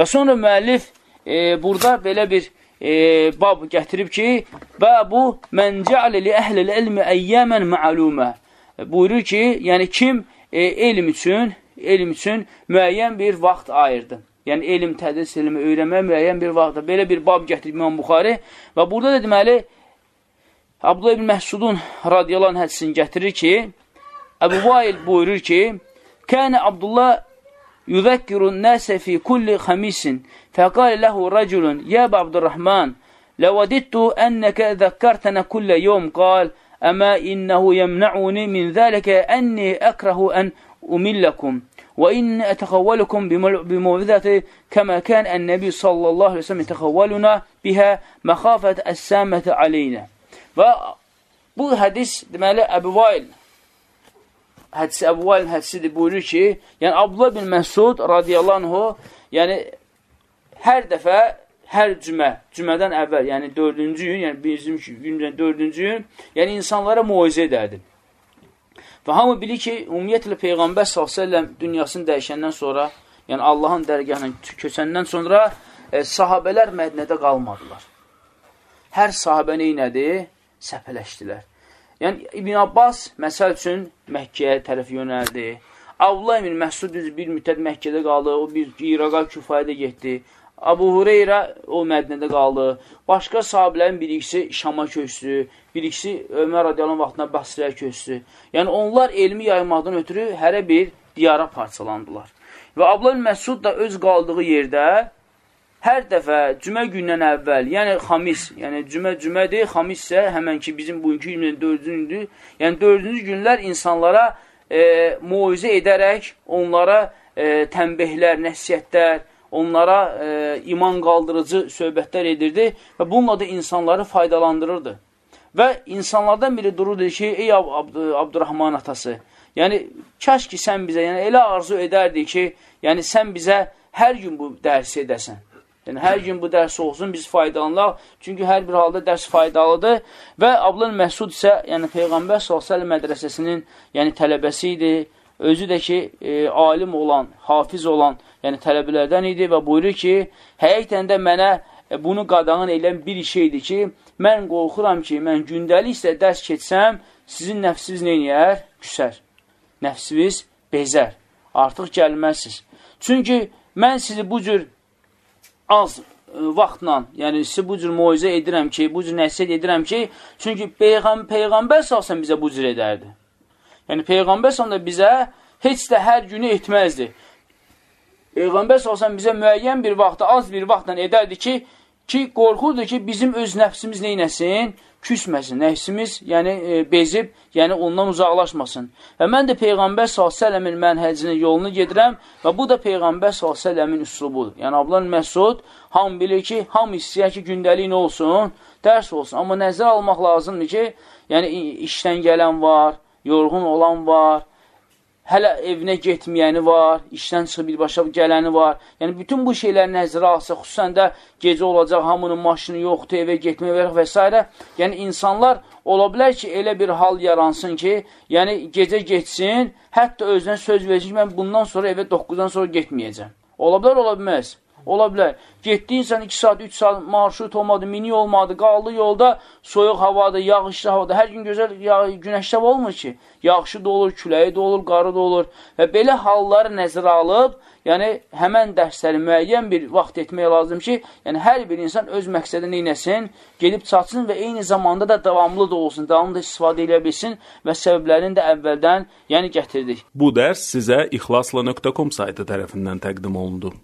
Və sonra müəllif e, burada belə bir e, bab gətirib ki, və bu mən cəalə li əhlil ilmi əyyəmən ma'lumə. Buyurur ki, yəni kim e, elm üçün, elm üçün müəyyən bir vaxt ayırdı. Yəni, elm, tədris elmi öyrənməyə müəyyən bir vaxtda belə bir bab gətirib İmam Buxari və burada da deməli, Abdullah ibn Məhsudun radiyallahu anh hədisini gətirir ki, Əbu Vail buyurur ki, Kənə Abdullah يذكر الناس في كل خميس فقال له رجل يا أبا عبد الرحمن لوددت أنك ذكرتنا كل يوم قال أما إنه يمنعني من ذلك أني أكره أن أملكم وإن أتخولكم بموعظة كما كان النبي صلى الله عليه وسلم يتخولنا بها مخافة السامة علينا. Və bu hədis deməli أبو Vail hədisi Əbu Vail hədisidir buyurur ki, yəni Abdullah bin Məsud radiyallahu anhu, yəni hər dəfə hər cümə, cümədən əvvəl, yəni dördüncü gün, yəni bizim gündən dördüncü gün, yəni insanlara muizə edərdi. Və hamı bilir ki, ümumiyyətlə Peyğəmbər s.ə.v dünyasını dəyişəndən sonra, yəni Allahın dərgahına köçəndən sonra e, sahabələr Mədnədə qalmadılar. Hər sahabə neynədi? Səpələşdilər. Yəni İbn Abbas məsəl üçün Məkkəyə tərəf yönəldi. Avla ibn Məsud bir müddət Məkkədə qaldı, o bir İraqa, Küfayədə getdi. Abu Hureyra o Mədnədə qaldı. Başqa sahabilərin bir ikisi Şama köçdü, bir ikisi Ömər radiyalın vaxtına Basrəyə köçdü. Yəni onlar elmi yaymaqdan ötürü hərə bir diyara parçalandılar. Və Abla Məsud da öz qaldığı yerdə hər dəfə cümə gündən əvvəl, yəni xamis, yəni cümə cümədir, xamis isə həmən ki bizim bugünkü 24-cü gündür. Yəni 4-cü günlər insanlara e, muizə edərək onlara e, tənbihlər, nəsiyyətlər, onlara e, iman qaldırıcı söhbətlər edirdi və bununla da insanları faydalandırırdı. Və insanlardan biri dururdu ki, ey Ab Abd Abdurrahman atası, yəni kaş ki sən bizə, yəni elə arzu edərdi ki, yəni sən bizə hər gün bu dərsi edəsən. Yəni, hər gün bu dərs olsun, biz faydalanaq. Çünki hər bir halda dərs faydalıdır. Və Ablan Məsud isə, yəni Peyğəmbər s.ə.v mədrəsəsinin yəni, tələbəsi idi. Özü də ki, e, alim olan, hafiz olan, yəni tələbələrdən idi və buyurur ki, həqiqətən də mənə e, bunu qadağan edən bir şeydir ki, mən qorxuram ki, mən gündəlik isə dərs keçsəm, sizin nəfsiniz neynəyər? Küsər. Nəfsiniz bezər. Artıq gəlməzsiniz. Çünki mən sizi bu cür az e, vaxtla, yəni sizi bu cür moizə edirəm ki, bu cür nəsiyyət edirəm ki, çünki Peyğəm Peyğəmbər salsan bizə bu cür edərdi. Yəni Peyğəmbər salsan da bizə heç də hər günü etməzdi. Peyğəmbər salsan bizə müəyyən bir vaxtda, az bir vaxtla edərdi ki, ki, qorxurdu ki, bizim öz nəfsimiz neynəsin? Küsməsin, nəfsimiz, yəni e, bezib, yəni ondan uzaqlaşmasın. Və mən də Peyğəmbər s.ə.v-in mənhəcinin yolunu gedirəm və bu da Peyğəmbər s.ə.v-in üslubudur. Yəni, Ablan Məsud ham bilir ki, ham istəyər ki, gündəlik nə olsun? Dərs olsun. Amma nəzər almaq lazımdır ki, yəni işdən gələn var, yorğun olan var, hələ evinə getməyəni var, işdən çıxıb birbaşa gələni var. Yəni, bütün bu şeylər nəzərə alsa, xüsusən də gecə olacaq, hamının maşını yoxdur, evə getmək və, və s. Yəni, insanlar ola bilər ki, elə bir hal yaransın ki, yəni gecə getsin, hətta özünə söz versin ki, mən bundan sonra evə 9-dan sonra getməyəcəm. Ola bilər, ola bilməz. Ola bilər. Getdiyin sən 2 saat, 3 saat marşrut olmadı, mini olmadı, qaldı yolda, soyuq havada, yağışlı havada. Hər gün gözəl günəşdə olmur ki. Yağışı da olur, küləyi də olur, qarı da olur. Və belə halları nəzərə alıb, yəni həmən dərsləri müəyyən bir vaxt etmək lazım ki, yəni hər bir insan öz məqsədini neynəsin, gedib çatsın və eyni zamanda da davamlı da olsun, davamlı da istifadə edə bilsin və səbəblərini də əvvəldən yəni gətirdik. Bu dərs sizə ixlasla.com saytı tərəfindən təqdim olundu.